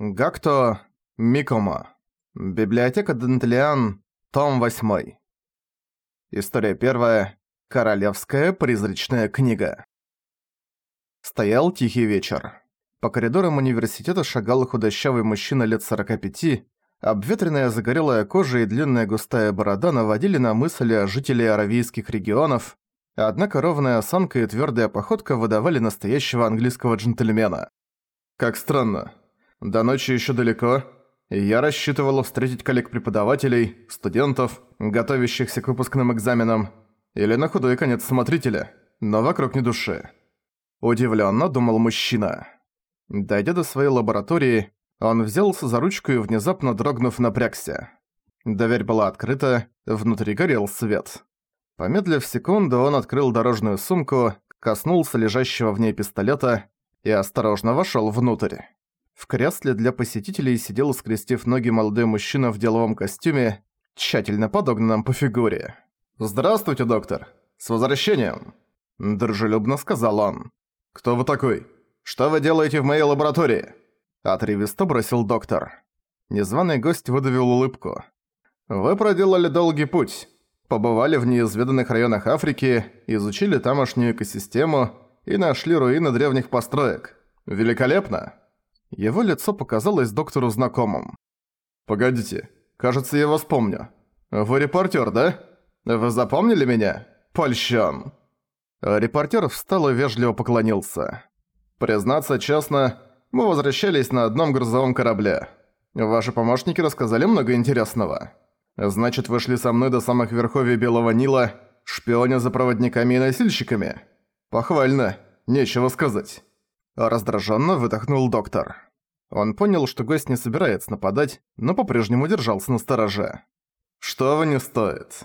Гакто Микома. Библиотека Дентлиан. Том 8. История первая. Королевская призрачная книга. Стоял тихий вечер. По коридорам университета шагал худощавый мужчина лет 45, обветренная загорелая кожа и длинная густая борода наводили на мысли о жителях аравийских регионов, однако ровная осанка и твёрдая походка выдавали настоящего английского джентльмена. Как странно. До ночи ещё далеко, я рассчитывала встретить коллег-преподавателей, студентов, готовящихся к выпускным экзаменам, или на худой конец смотрителя, но вокруг ни души. Удивлённо думал мужчина. Дойдя до своей лаборатории, он взялся за ручку и внезапно дрогнув напрягся. Дверь была открыта, внутри горел свет. Помедлив секунду, он открыл дорожную сумку, коснулся лежащего в ней пистолета и осторожно вошёл внутрь. В кресле для посетителей сидел, скрестив ноги молодой мужчина в деловом костюме, тщательно подогнанном по фигуре. «Здравствуйте, доктор! С возвращением!» Дружелюбно сказал он. «Кто вы такой? Что вы делаете в моей лаборатории?» Отрывисто бросил доктор. Незваный гость выдавил улыбку. «Вы проделали долгий путь. Побывали в неизведанных районах Африки, изучили тамошнюю экосистему и нашли руины древних построек. Великолепно!» Его лицо показалось доктору знакомым. «Погодите, кажется, я вас помню. Вы репортер, да? Вы запомнили меня? Польщен!» Репортер встал и вежливо поклонился. «Признаться честно, мы возвращались на одном грузовом корабле. Ваши помощники рассказали много интересного. Значит, вы шли со мной до самых верховий Белого Нила, шпионя за проводниками и носильщиками? Похвально, нечего сказать». Раздраженно выдохнул доктор. Он понял, что гость не собирается нападать, но по-прежнему держался на стороже. «Что вы не стоит?»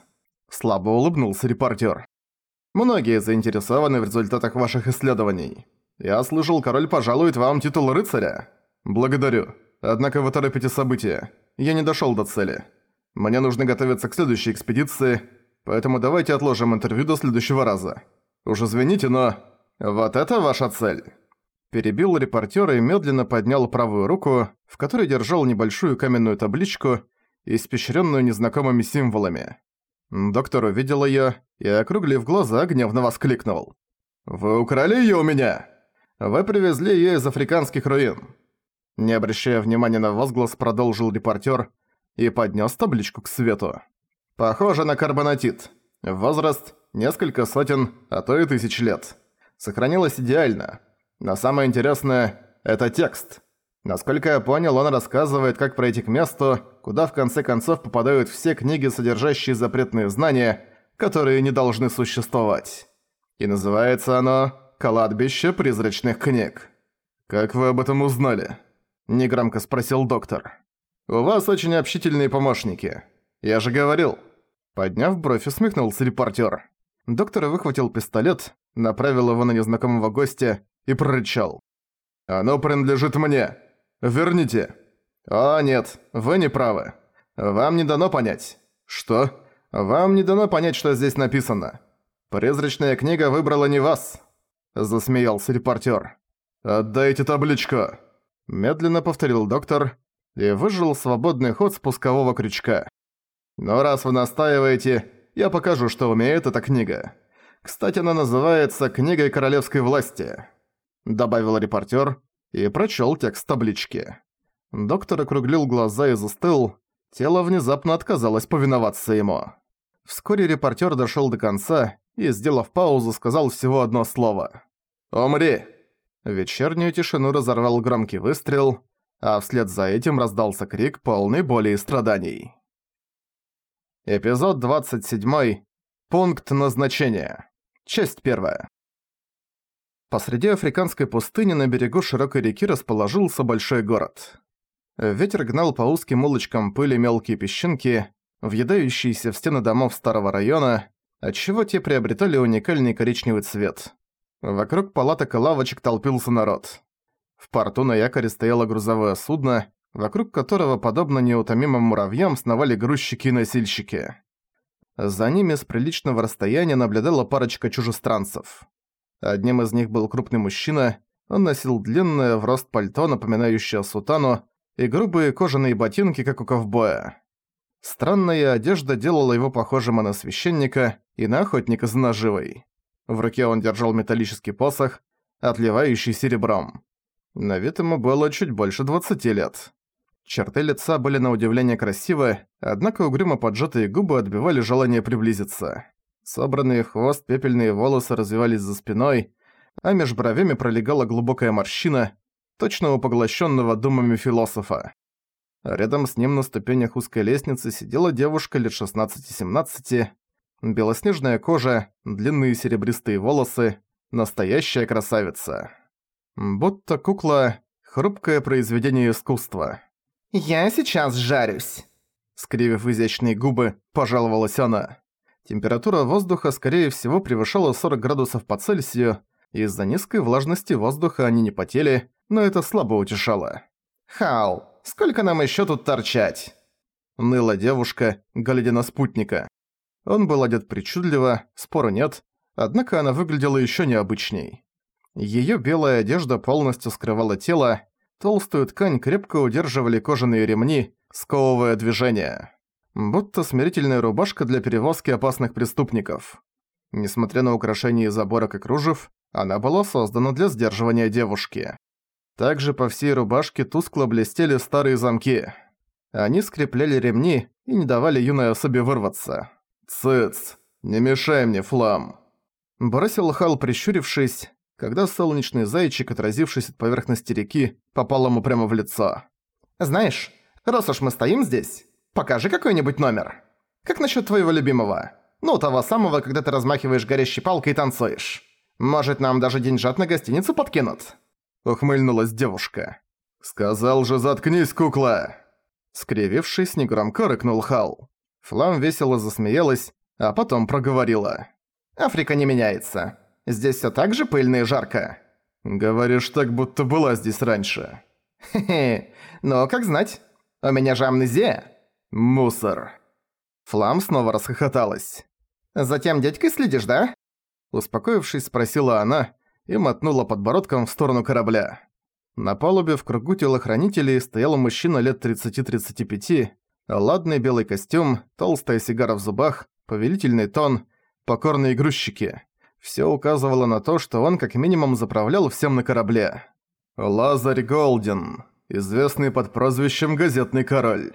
Слабо улыбнулся репортер. «Многие заинтересованы в результатах ваших исследований. Я слышал, король пожалует вам титул рыцаря. Благодарю. Однако вы торопите события. Я не дошёл до цели. Мне нужно готовиться к следующей экспедиции, поэтому давайте отложим интервью до следующего раза. Уж извините, но... Вот это ваша цель!» Перебил репортера и медленно поднял правую руку, в которой держал небольшую каменную табличку, испещренную незнакомыми символами. Доктор увидел её и, округлив глаза, гневно воскликнул. «Вы украли её у меня? Вы привезли её из африканских руин». Не обращая внимания на возглас, продолжил репортер и поднес табличку к свету. «Похоже на карбонатит. Возраст – несколько сотен, а то и тысяч лет. Сохранилось идеально. Но самое интересное – это текст. Насколько я понял, он рассказывает, как пройти к месту, куда в конце концов попадают все книги, содержащие запретные знания, которые не должны существовать. И называется оно «Кладбище призрачных книг». «Как вы об этом узнали?» – негромко спросил доктор. «У вас очень общительные помощники. Я же говорил». Подняв бровь, усмехнулся репортер. Доктор выхватил пистолет, направил его на незнакомого гостя и прорычал. «Оно принадлежит мне. Верните». «О, нет, вы не правы. Вам не дано понять». «Что?» «Вам не дано понять, что здесь написано. Призрачная книга выбрала не вас», – засмеялся репортер. «Отдайте табличку», – медленно повторил доктор и выжил свободный ход спускового крючка. «Но раз вы настаиваете, я покажу, что умеет эта книга. Кстати, она называется «Книгой королевской власти» добавил репортер и прочел текст таблички. Доктор округлил глаза и застыл, тело внезапно отказалось повиноваться ему. Вскоре репортер дошел до конца и, сделав паузу, сказал всего одно слово. «Умри!» Вечернюю тишину разорвал громкий выстрел, а вслед за этим раздался крик полный боли и страданий. Эпизод 27. Пункт назначения. Часть первая. Посреди африканской пустыни на берегу широкой реки расположился большой город. Ветер гнал по узким улочкам пыли мелкие песчинки, въедающиеся в стены домов старого района, отчего те приобретали уникальный коричневый цвет. Вокруг палаток и лавочек толпился народ. В порту на якоре стояло грузовое судно, вокруг которого, подобно неутомимым муравьям, сновали грузчики и носильщики. За ними с приличного расстояния наблюдала парочка чужестранцев. Одним из них был крупный мужчина, он носил длинное в рост пальто, напоминающее сутану, и грубые кожаные ботинки, как у ковбоя. Странная одежда делала его похожим на священника и на охотника за наживой. В руке он держал металлический посох, отливающий серебром. На вид ему было чуть больше 20 лет. Черты лица были на удивление красивы, однако угрюмо поджатые губы отбивали желание приблизиться. Собранные в хвост пепельные волосы развивались за спиной, а меж бровями пролегала глубокая морщина, точного поглощенного думами философа. Рядом с ним на ступенях узкой лестницы сидела девушка лет 16-17, белоснежная кожа, длинные серебристые волосы, настоящая красавица. Будто кукла — хрупкое произведение искусства. «Я сейчас жарюсь», — скривив изящные губы, пожаловалась она. Температура воздуха, скорее всего, превышала 40 градусов по Цельсию, из-за низкой влажности воздуха они не потели, но это слабо утешало. «Хал, сколько нам ещё тут торчать?» Ныла девушка, глядя на спутника. Он был одет причудливо, спору нет, однако она выглядела ещё необычней. Её белая одежда полностью скрывала тело, толстую ткань крепко удерживали кожаные ремни, сковывая движение. Будто смирительная рубашка для перевозки опасных преступников. Несмотря на украшения из оборок и кружев, она была создана для сдерживания девушки. Также по всей рубашке тускло блестели старые замки. Они скрепляли ремни и не давали юной особе вырваться. «Цыц! Не мешай мне, Флам!» Бросил Хал, прищурившись, когда солнечный зайчик, отразившись от поверхности реки, попал ему прямо в лицо. «Знаешь, раз уж мы стоим здесь, покажи какой-нибудь номер. Как насчет твоего любимого? Ну, того самого, когда ты размахиваешь горящей палкой и танцуешь». Может, нам даже деньжат на гостиницу подкинут?» Ухмыльнулась девушка. «Сказал же, заткнись, кукла!» Скривившись, негромко рыкнул Хал. Флам весело засмеялась, а потом проговорила. «Африка не меняется. Здесь всё так же пыльно и жарко». «Говоришь так, будто была здесь раньше». «Хе-хе, но как знать. У меня же амнезия». «Мусор». Флам снова расхохоталась. «Затем дядькой следишь, да?» Успокоившись, спросила она и мотнула подбородком в сторону корабля. На палубе в кругу телохранителей стоял мужчина лет 30-35, ладный белый костюм, толстая сигара в зубах, повелительный тон, покорные грузчики. Всё указывало на то, что он как минимум заправлял всем на корабле. Лазарь Голден, известный под прозвищем «Газетный король».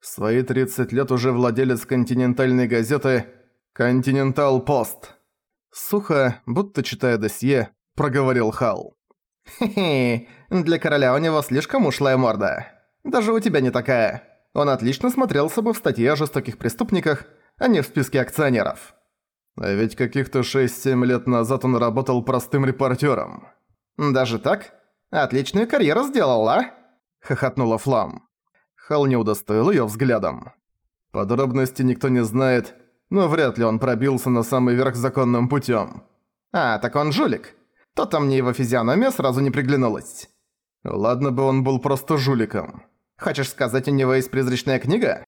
В свои 30 лет уже владелец континентальной газеты «Континентал Пост». Сухо, будто читая досье, проговорил Хал. «Хе-хе, для короля у него слишком ушлая морда. Даже у тебя не такая. Он отлично смотрелся бы в статье о жестоких преступниках, а не в списке акционеров». А ведь каких-то 6-7 лет назад он работал простым репортером. «Даже так? Отличную карьеру сделал, а?» – хохотнула Флам. Хал не удостоил её взглядом. Подробности никто не знает, но вряд ли он пробился на самый верх законным путем. А, так он жулик. То-то мне его физиономия сразу не приглянулась. Ладно бы он был просто жуликом. Хочешь сказать, у него есть призрачная книга?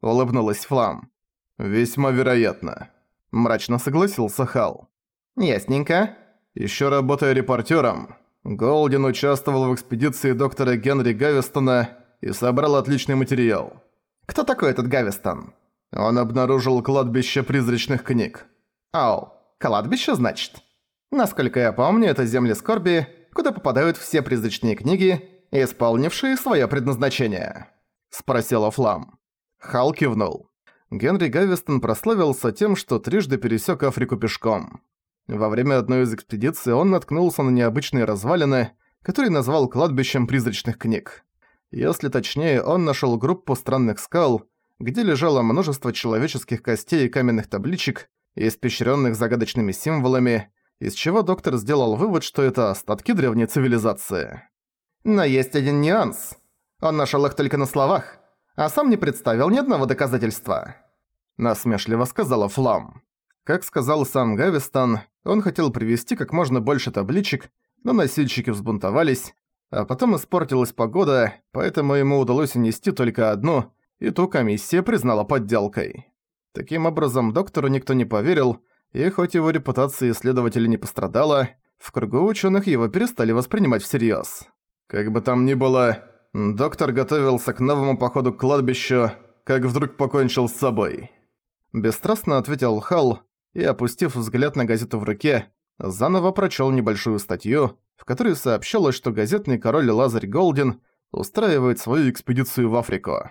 Улыбнулась Флам. Весьма вероятно. Мрачно согласился Хал. Ясненько. Еще работая репортером, Голден участвовал в экспедиции доктора Генри Гавистона и собрал отличный материал. Кто такой этот Гавистон? Он обнаружил кладбище призрачных книг. Ау, кладбище, значит? Насколько я помню, это земли скорби, куда попадают все призрачные книги, исполнившие свое предназначение. Спросила Флам. Хал кивнул. Генри Гавистон прославился тем, что трижды пересек Африку пешком. Во время одной из экспедиций он наткнулся на необычные развалины, которые назвал кладбищем призрачных книг. Если точнее, он нашел группу странных скал, где лежало множество человеческих костей и каменных табличек, испещренных загадочными символами, из чего доктор сделал вывод, что это остатки древней цивилизации. Но есть один нюанс. Он нашел их только на словах, а сам не представил ни одного доказательства. Насмешливо сказала Флам. Как сказал сам Гавистон, он хотел привести как можно больше табличек, но носильщики взбунтовались, а потом испортилась погода, поэтому ему удалось унести только одну, и ту комиссия признала подделкой. Таким образом, доктору никто не поверил, и хоть его репутация исследователя не пострадала, в кругу ученых его перестали воспринимать всерьез. Как бы там ни было, Доктор готовился к новому походу к кладбищу, как вдруг покончил с собой. Бесстрастно ответил Хал и, опустив взгляд на газету в руке, заново прочел небольшую статью, в которой сообщалось, что газетный король Лазарь Голден устраивает свою экспедицию в Африку.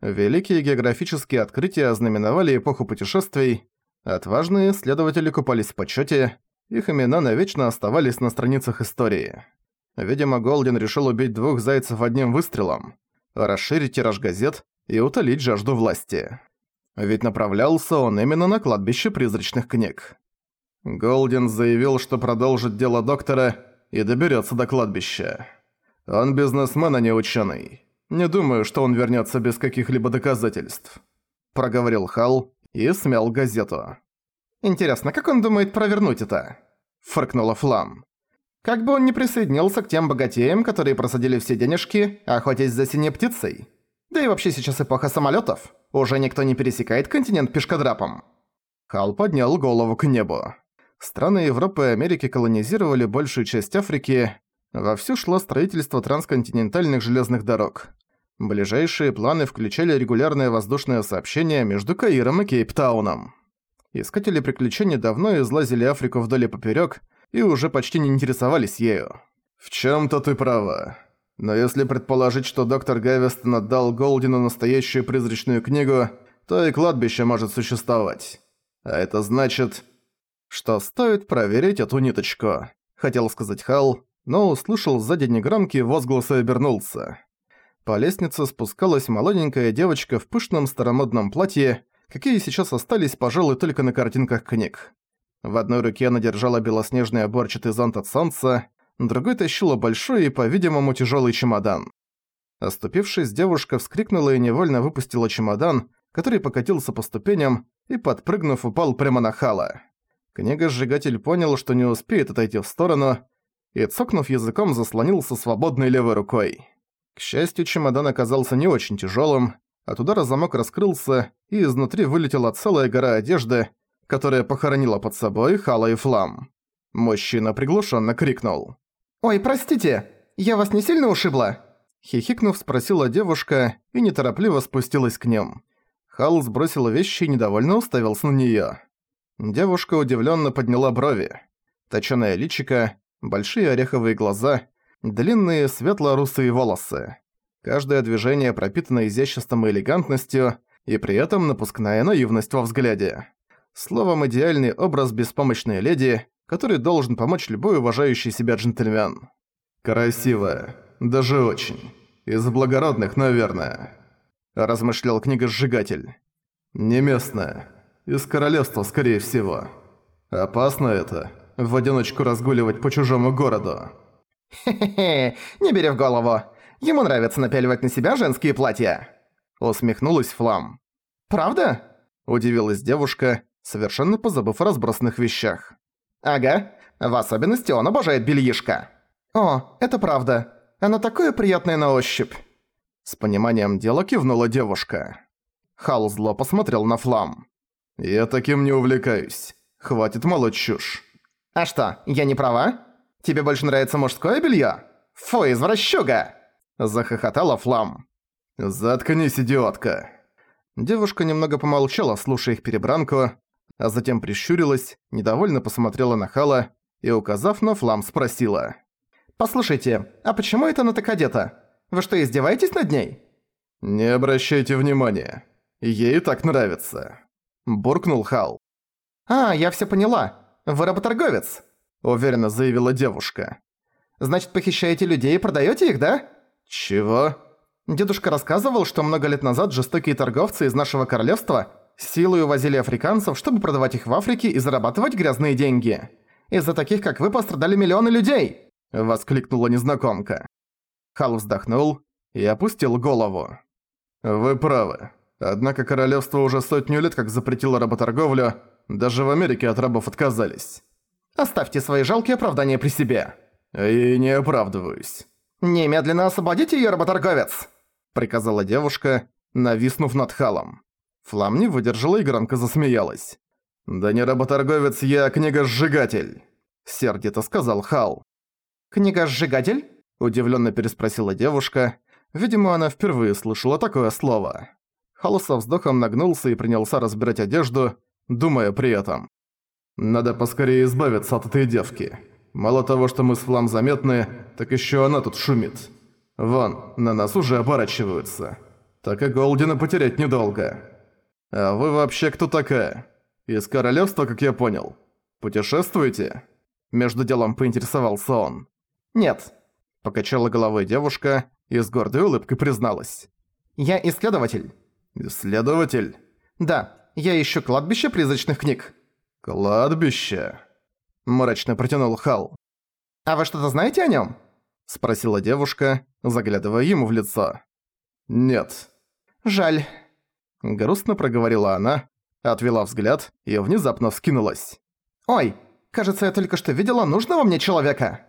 Великие географические открытия ознаменовали эпоху путешествий, отважные исследователи купались в почёте, их имена навечно оставались на страницах истории. Видимо, Голден решил убить двух зайцев одним выстрелом, расширить тираж газет и утолить жажду власти. Ведь направлялся он именно на кладбище призрачных книг. Голден заявил, что продолжит дело доктора и доберется до кладбища. Он бизнесмен, а не ученый. Не думаю, что он вернется без каких-либо доказательств. Проговорил Хал и смял газету. «Интересно, как он думает провернуть это?» Фыркнула Флам. «Как бы он не присоединился к тем богатеям, которые просадили все денежки, охотясь за синей птицей. Да и вообще сейчас эпоха самолетов. Уже никто не пересекает континент пешкодрапом». Хал поднял голову к небу. Страны Европы и Америки колонизировали большую часть Африки, вовсю шло строительство трансконтинентальных железных дорог. Ближайшие планы включали регулярное воздушное сообщение между Каиром и Кейптауном. Искатели приключений давно излазили Африку вдоль и попёрёк и уже почти не интересовались ею. «В чём-то ты права. Но если предположить, что доктор Гавестон отдал Голдину настоящую призрачную книгу, то и кладбище может существовать. А это значит...» что стоит проверить эту ниточку. Хотел сказать Хал, но услышал сзади негромкие возгласы и обернулся. По лестнице спускалась молоденькая девочка в пышном старомодном платье, какие сейчас остались, пожалуй, только на картинках книг. В одной руке она держала белоснежный оборчатый зонт от солнца, другой тащила большой и, по-видимому, тяжелый чемодан. Оступившись, девушка вскрикнула и невольно выпустила чемодан, который покатился по ступеням и, подпрыгнув, упал прямо на Хала. Книга-сжигатель понял, что не успеет отойти в сторону, и, цокнув языком, заслонился свободной левой рукой. К счастью, чемодан оказался не очень тяжелым, от удара замок раскрылся, и изнутри вылетела целая гора одежды, которая похоронила под собой Хала и Флам. Мужчина приглушенно крикнул. «Ой, простите, я вас не сильно ушибла?» Хихикнув, спросила девушка и неторопливо спустилась к ним. Хал сбросил вещи и недовольно уставился на неё. Девушка удивленно подняла брови. Точёное личико, большие ореховые глаза, длинные светло-русые волосы. Каждое движение пропитано изяществом и элегантностью, и при этом напускная наивность во взгляде. Словом, идеальный образ беспомощной леди, который должен помочь любой уважающий себя джентльмен. «Красивая. Даже очень. Из благородных, наверное», – размышлял книга-сжигатель. «Не местная. Из королевства, скорее всего. Опасно это – в одиночку разгуливать по чужому городу. «Хе-хе-хе, не бери в голову. Ему нравится напяливать на себя женские платья». Усмехнулась Флам. «Правда?» – удивилась девушка, совершенно позабыв о разбросанных вещах. «Ага, в особенности он обожает бельишко». «О, это правда. Оно такое приятное на ощупь». С пониманием дела кивнула девушка. Хал зло посмотрел на Флам. «Я таким не увлекаюсь. Хватит молоть чушь». «А что, я не права? Тебе больше нравится мужское белье? Фу, извращуга!» Захохотала Флам. «Заткнись, идиотка!» Девушка немного помолчала, слушая их перебранку, а затем прищурилась, недовольно посмотрела на Хала и, указав на Флам, спросила. «Послушайте, а почему это она так одета? Вы что, издеваетесь над ней?» «Не обращайте внимания. Ей так нравится» буркнул Хал. «А, я всё поняла. Вы работорговец», — уверенно заявила девушка. «Значит, похищаете людей и продаёте их, да?» «Чего?» Дедушка рассказывал, что много лет назад жестокие торговцы из нашего королевства силой увозили африканцев, чтобы продавать их в Африке и зарабатывать грязные деньги. Из-за таких, как вы, пострадали миллионы людей!» — воскликнула незнакомка. Хал вздохнул и опустил голову. «Вы правы. Однако королевство уже сотню лет как запретило работорговлю, даже в Америке от рабов отказались. Оставьте свои жалкие оправдания при себе. И не оправдываюсь. Немедленно освободите её, работорговец! Приказала девушка, нависнув над Халом. Флам не выдержала и громко засмеялась. «Да не работорговец я, а книга-сжигатель!» Сердито сказал Хал. «Книга-сжигатель?» Удивленно переспросила девушка, Видимо, она впервые слышала такое слово. Хал со вздохом нагнулся и принялся разбирать одежду, думая при этом. «Надо поскорее избавиться от этой девки. Мало того, что мы с Флам заметны, так еще она тут шумит. Вон, на нас уже оборачиваются. Так и Голдина потерять недолго. А вы вообще кто такая? Из королевства, как я понял. Путешествуете?» Между делом поинтересовался он. «Нет», – покачала головой девушка и с гордой улыбкой призналась. «Я исследователь». «Исследователь?» «Да, я ищу кладбище призрачных книг». «Кладбище?» – мрачно протянул Хал. «А вы что-то знаете о нём?» – спросила девушка, заглядывая ему в лицо. «Нет». «Жаль». Грустно проговорила она, отвела взгляд и внезапно вскинулась. «Ой, кажется, я только что видела нужного мне человека!»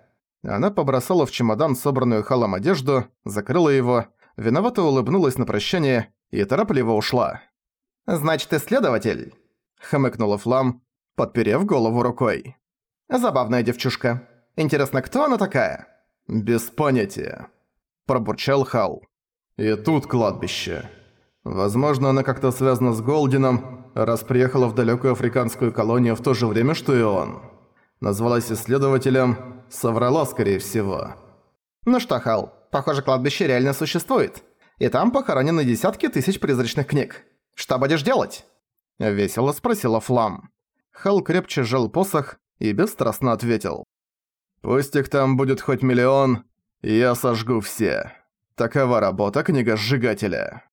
Она побросала в чемодан собранную халом одежду, закрыла его, виновато улыбнулась на прощание и торопливо ушла. «Значит, исследователь?» — хмыкнула Флам, подперев голову рукой. «Забавная девчушка. Интересно, кто она такая?» «Без понятия», — пробурчал Хал. «И тут кладбище. Возможно, она как-то связана с Голдином, раз приехала в далекую африканскую колонию в то же время, что и он. Назвалась исследователем, соврала, скорее всего». «Ну что, Хал, похоже, кладбище реально существует. И там похоронены десятки тысяч призрачных книг. Что будешь делать?» Весело спросила Флам. Хал крепче сжал посох и бесстрастно ответил. «Пусть их там будет хоть миллион, я сожгу все. Такова работа книга-сжигателя».